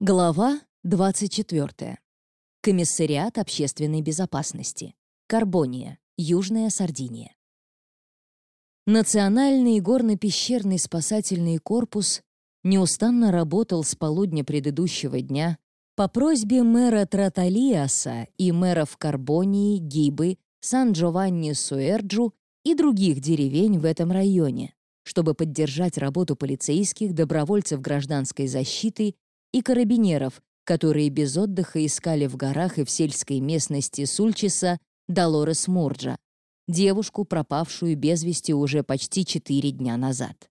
Глава 24. Комиссариат общественной безопасности. Карбония, Южная Сардиния. Национальный горно-пещерный спасательный корпус неустанно работал с полудня предыдущего дня по просьбе мэра Траталиаса и мэров Карбонии, Гибы, Сан-Джованни-Суэрджу и других деревень в этом районе, чтобы поддержать работу полицейских, добровольцев гражданской защиты и карабинеров, которые без отдыха искали в горах и в сельской местности Сульчиса Долорес Мурджа, девушку, пропавшую без вести уже почти четыре дня назад.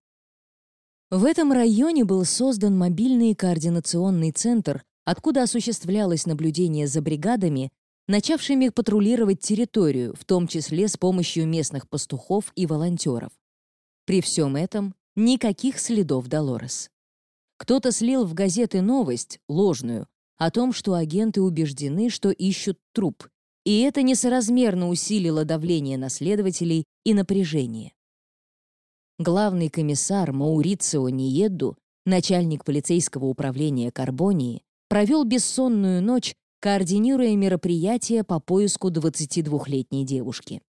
В этом районе был создан мобильный координационный центр, откуда осуществлялось наблюдение за бригадами, начавшими патрулировать территорию, в том числе с помощью местных пастухов и волонтеров. При всем этом никаких следов Долорес. Кто-то слил в газеты новость, ложную, о том, что агенты убеждены, что ищут труп, и это несоразмерно усилило давление на следователей и напряжение. Главный комиссар Маурицио Ниедду, начальник полицейского управления Карбонии, провел бессонную ночь, координируя мероприятия по поиску 22-летней девушки.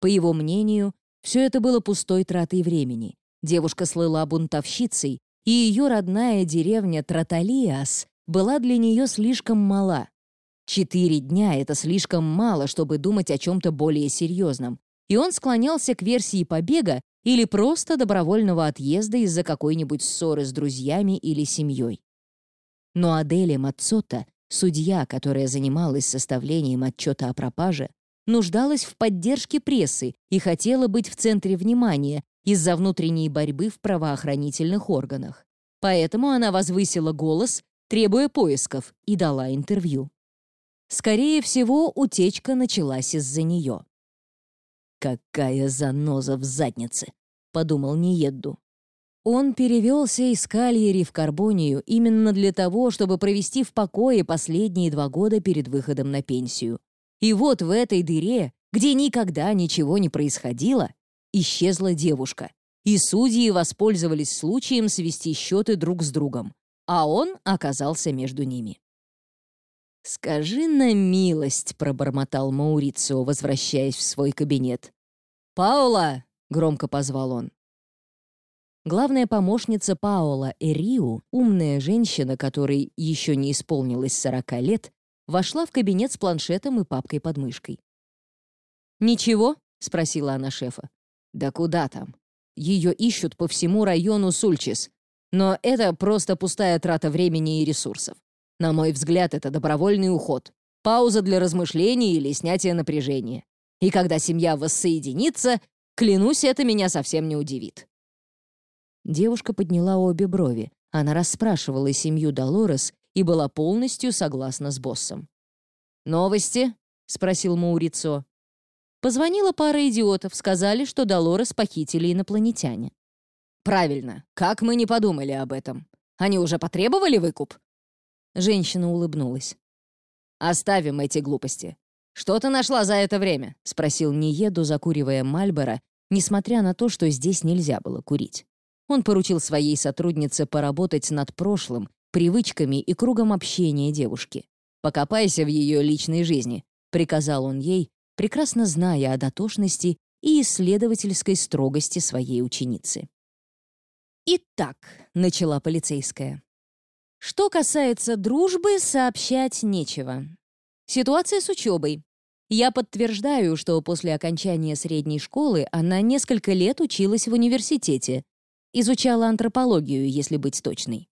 По его мнению, все это было пустой тратой времени. Девушка слыла бунтовщицей, и ее родная деревня Траталиас была для нее слишком мала. Четыре дня — это слишком мало, чтобы думать о чем-то более серьезном, и он склонялся к версии побега или просто добровольного отъезда из-за какой-нибудь ссоры с друзьями или семьей. Но Аделия Мацота, судья, которая занималась составлением отчета о пропаже, нуждалась в поддержке прессы и хотела быть в центре внимания, из-за внутренней борьбы в правоохранительных органах. Поэтому она возвысила голос, требуя поисков, и дала интервью. Скорее всего, утечка началась из-за нее. «Какая заноза в заднице!» — подумал Ниедду. Он перевелся из Кальери в Карбонию именно для того, чтобы провести в покое последние два года перед выходом на пенсию. И вот в этой дыре, где никогда ничего не происходило, исчезла девушка, и судьи воспользовались случаем свести счеты друг с другом, а он оказался между ними. «Скажи на милость», — пробормотал Маурицио, возвращаясь в свой кабинет. «Паула!» — громко позвал он. Главная помощница Паула Эриу, умная женщина, которой еще не исполнилось 40 лет, вошла в кабинет с планшетом и папкой под мышкой. «Ничего?» — спросила она шефа. Да куда там? Ее ищут по всему району Сульчис. Но это просто пустая трата времени и ресурсов. На мой взгляд, это добровольный уход. Пауза для размышлений или снятия напряжения. И когда семья воссоединится, клянусь, это меня совсем не удивит. Девушка подняла обе брови. Она расспрашивала семью Долорес и была полностью согласна с боссом. «Новости?» — спросил Маурицо. Позвонила пара идиотов, сказали, что Долорес похитили инопланетяне. «Правильно. Как мы не подумали об этом? Они уже потребовали выкуп?» Женщина улыбнулась. «Оставим эти глупости. Что ты нашла за это время?» — спросил Ниеду, закуривая Мальборо, несмотря на то, что здесь нельзя было курить. Он поручил своей сотруднице поработать над прошлым, привычками и кругом общения девушки. «Покопайся в ее личной жизни», — приказал он ей, прекрасно зная о дотошности и исследовательской строгости своей ученицы. «Итак», — начала полицейская, — «что касается дружбы, сообщать нечего. Ситуация с учебой. Я подтверждаю, что после окончания средней школы она несколько лет училась в университете, изучала антропологию, если быть точной.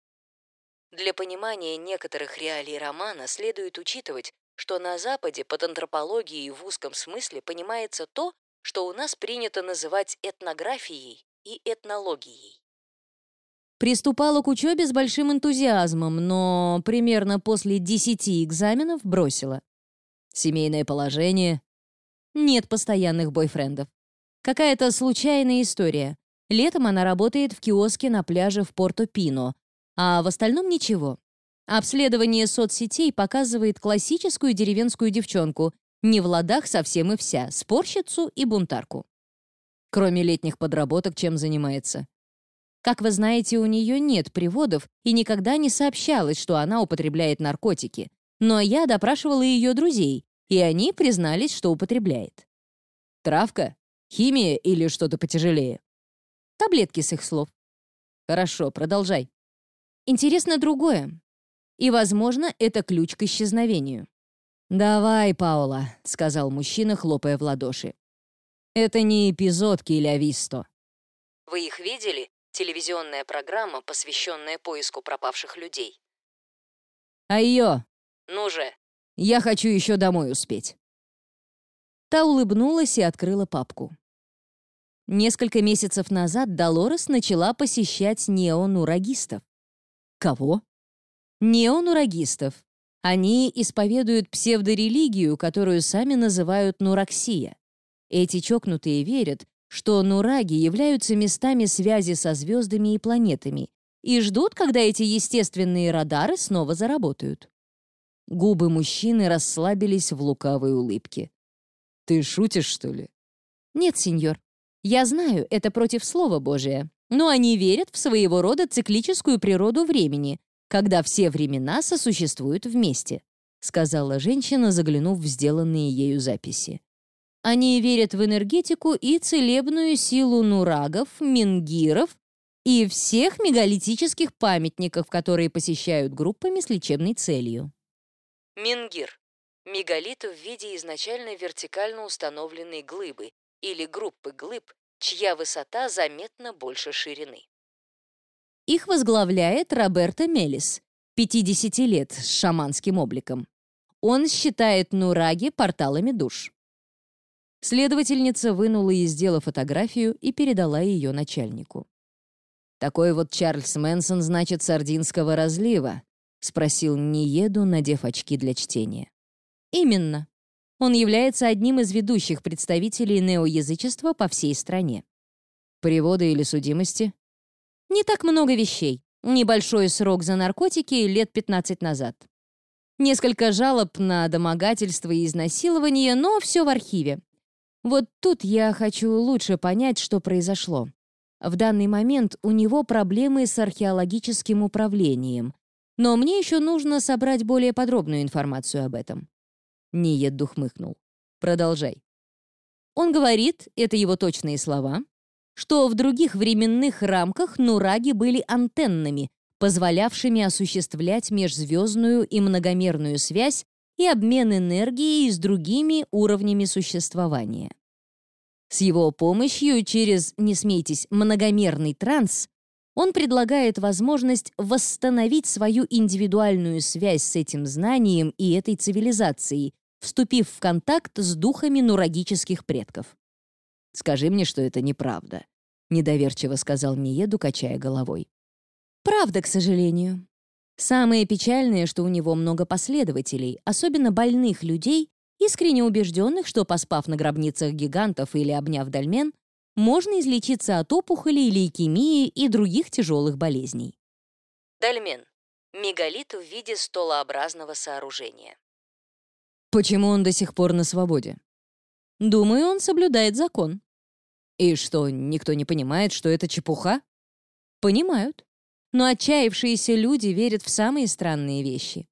Для понимания некоторых реалий романа следует учитывать, что на Западе под антропологией в узком смысле понимается то, что у нас принято называть этнографией и этнологией. Приступала к учебе с большим энтузиазмом, но примерно после десяти экзаменов бросила. Семейное положение. Нет постоянных бойфрендов. Какая-то случайная история. Летом она работает в киоске на пляже в Порто-Пино, а в остальном ничего. Обследование соцсетей показывает классическую деревенскую девчонку, не в ладах совсем и вся, спорщицу и бунтарку. Кроме летних подработок, чем занимается? Как вы знаете, у нее нет приводов и никогда не сообщалось, что она употребляет наркотики. Но я допрашивала ее друзей, и они признались, что употребляет. Травка? Химия или что-то потяжелее? Таблетки с их слов. Хорошо, продолжай. Интересно другое. И, возможно, это ключ к исчезновению. «Давай, Паула», — сказал мужчина, хлопая в ладоши. «Это не эпизод Киля Висто». «Вы их видели? Телевизионная программа, посвященная поиску пропавших людей». «А ее?» «Ну же, я хочу еще домой успеть». Та улыбнулась и открыла папку. Несколько месяцев назад Долорес начала посещать неонурагистов. Кого? Неонурагистов. Они исповедуют псевдорелигию, которую сами называют нураксия. Эти чокнутые верят, что нураги являются местами связи со звездами и планетами и ждут, когда эти естественные радары снова заработают. Губы мужчины расслабились в лукавой улыбке. «Ты шутишь, что ли?» «Нет, сеньор. Я знаю, это против Слова Божия, но они верят в своего рода циклическую природу времени, когда все времена сосуществуют вместе», сказала женщина, заглянув в сделанные ею записи. Они верят в энергетику и целебную силу нурагов, мингиров и всех мегалитических памятников, которые посещают группами с лечебной целью. Мингир – мегалит в виде изначально вертикально установленной глыбы или группы глыб, чья высота заметно больше ширины. Их возглавляет Роберто Мелис, 50 лет, с шаманским обликом. Он считает нураги порталами душ. Следовательница вынула из дела фотографию и передала ее начальнику. «Такой вот Чарльз Мэнсон, значит, сардинского разлива», — спросил Ниеду, надев очки для чтения. «Именно. Он является одним из ведущих представителей неоязычества по всей стране. Приводы или судимости? Не так много вещей. Небольшой срок за наркотики лет 15 назад. Несколько жалоб на домогательство и изнасилование, но все в архиве. Вот тут я хочу лучше понять, что произошло. В данный момент у него проблемы с археологическим управлением, но мне еще нужно собрать более подробную информацию об этом. Ниет хмыкнул. Продолжай. Он говорит, это его точные слова, что в других временных рамках нураги были антеннами, позволявшими осуществлять межзвездную и многомерную связь и обмен энергией с другими уровнями существования. С его помощью через, не смейтесь, многомерный транс он предлагает возможность восстановить свою индивидуальную связь с этим знанием и этой цивилизацией, вступив в контакт с духами нурагических предков. «Скажи мне, что это неправда», — недоверчиво сказал Ниеду, качая головой. «Правда, к сожалению. Самое печальное, что у него много последователей, особенно больных людей, искренне убежденных, что, поспав на гробницах гигантов или обняв дольмен, можно излечиться от опухолей, лейкемии и других тяжелых болезней. Дольмен – мегалит в виде столообразного сооружения. Почему он до сих пор на свободе? Думаю, он соблюдает закон. И что, никто не понимает, что это чепуха? Понимают. Но отчаявшиеся люди верят в самые странные вещи.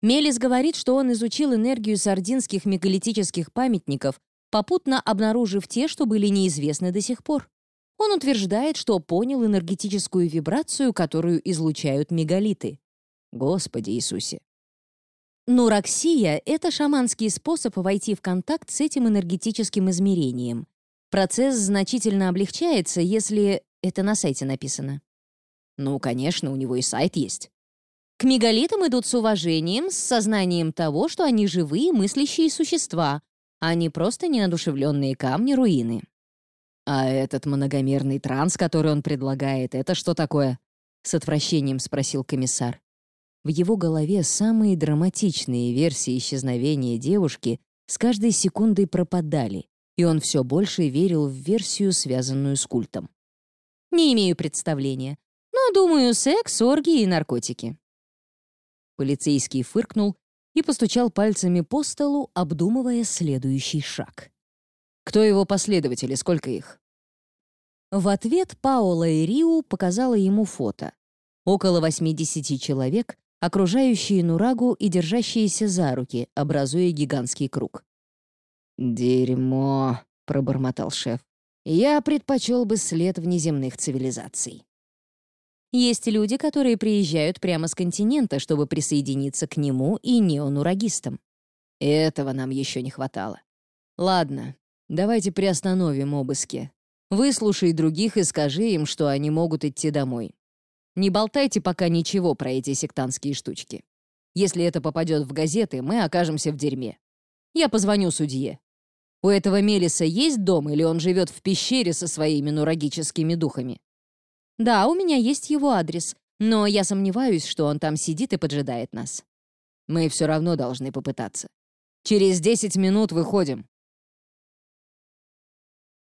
Мелис говорит, что он изучил энергию сардинских мегалитических памятников, попутно обнаружив те, что были неизвестны до сих пор. Он утверждает, что понял энергетическую вибрацию, которую излучают мегалиты. Господи Иисусе! Нураксия — это шаманский способ войти в контакт с этим энергетическим измерением. Процесс значительно облегчается, если это на сайте написано. Ну, конечно, у него и сайт есть. К мегалитам идут с уважением, с сознанием того, что они живые мыслящие существа, а не просто неодушевленные камни руины. «А этот многомерный транс, который он предлагает, это что такое?» — с отвращением спросил комиссар. В его голове самые драматичные версии исчезновения девушки с каждой секундой пропадали, и он все больше верил в версию, связанную с культом. «Не имею представления, но, думаю, секс, оргии и наркотики». Полицейский фыркнул и постучал пальцами по столу, обдумывая следующий шаг. «Кто его последователи? Сколько их?» В ответ Паула и Риу показала ему фото. Около 80 человек, окружающие Нурагу и держащиеся за руки, образуя гигантский круг. «Дерьмо», — пробормотал шеф. «Я предпочел бы след внеземных цивилизаций». Есть люди, которые приезжают прямо с континента, чтобы присоединиться к нему и неонурагистам. Этого нам еще не хватало. Ладно, давайте приостановим обыски. Выслушай других и скажи им, что они могут идти домой. Не болтайте пока ничего про эти сектантские штучки. Если это попадет в газеты, мы окажемся в дерьме. Я позвоню судье. У этого Мелиса есть дом, или он живет в пещере со своими нурагическими духами? Да, у меня есть его адрес, но я сомневаюсь, что он там сидит и поджидает нас. Мы все равно должны попытаться. Через 10 минут выходим.